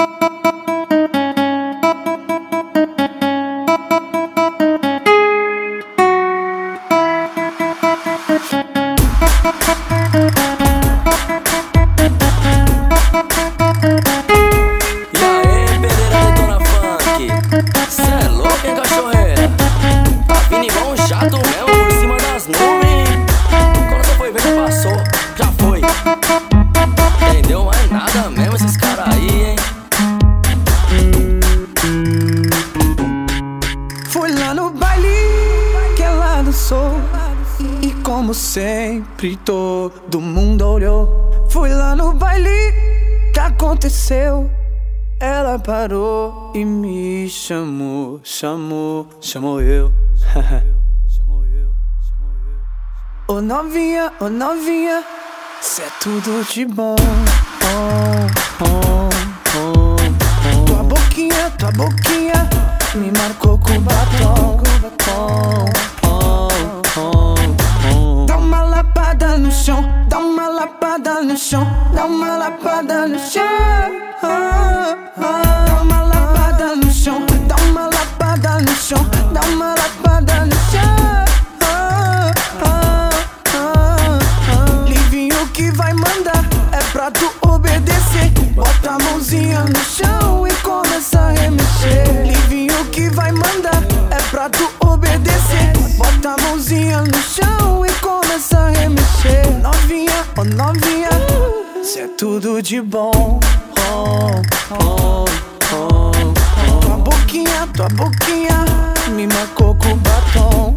E como sempre, todo mundo olhou. Fui lá no baile, que aconteceu? Ela parou e me chamou, chamou, chamou eu. Ô oh, novinha, ô oh, novinha, cê é tudo de bom. Oh, oh, oh, tua boquinha, tua boquinha me marcou com batom. Chão, dá uma lapada no chão. Dá uma lapada no chão, dá uma lapada no chão, dá uma lapada no chão. Livinho que vai mandar é pra tu obedecer. Bota a mãozinha no chão e começa a remexer. Livinho que vai mandar é pra tu obedecer. Bota a mãozinha no chão remexer. Novinha, oh novinha. Cê é tudo de bom. Oh, oh, oh, oh. Tua boquinha, tua boquinha me marcou com batom.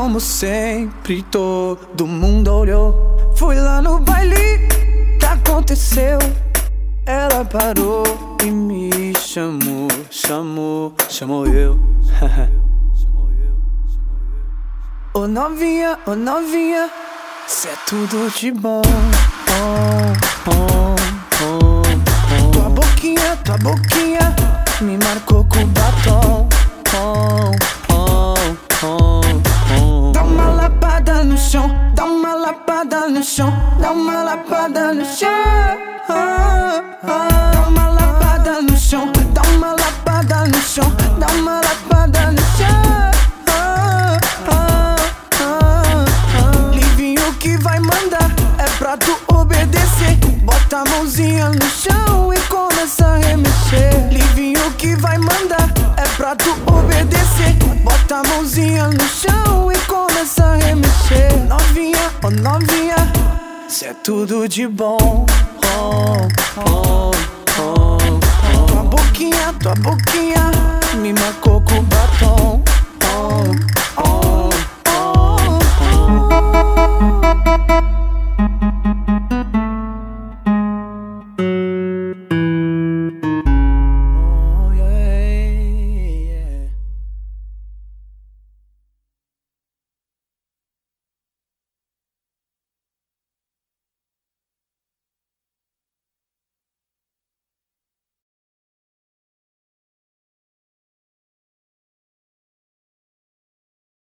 Como sempre, todo mundo olhou. Fui lá no baile, que aconteceu? Ela parou e me chamou, chamou, chamou eu. Ô oh, novinha, ô oh, novinha, cê é tudo de bom. Oh, oh, oh, oh. Tua boquinha, tua boquinha me marcou com batom. Oh, no chão, dá uma lapada no chão. Dá uma lapada no chão, dá uma lapada no chão, dá uma lapada no chão. Livinho que vai mandar é pra tu obedecer. Bota a mãozinha no chão e começa a remexer. Livinho que vai mandar é pra tu obedecer. Bota a mãozinha no chão e começa a remexer. Novinha, oh novinha. Cê é tudo de bom. Oh, oh, oh, oh. Tua boquinha, tua boquinha me marcou com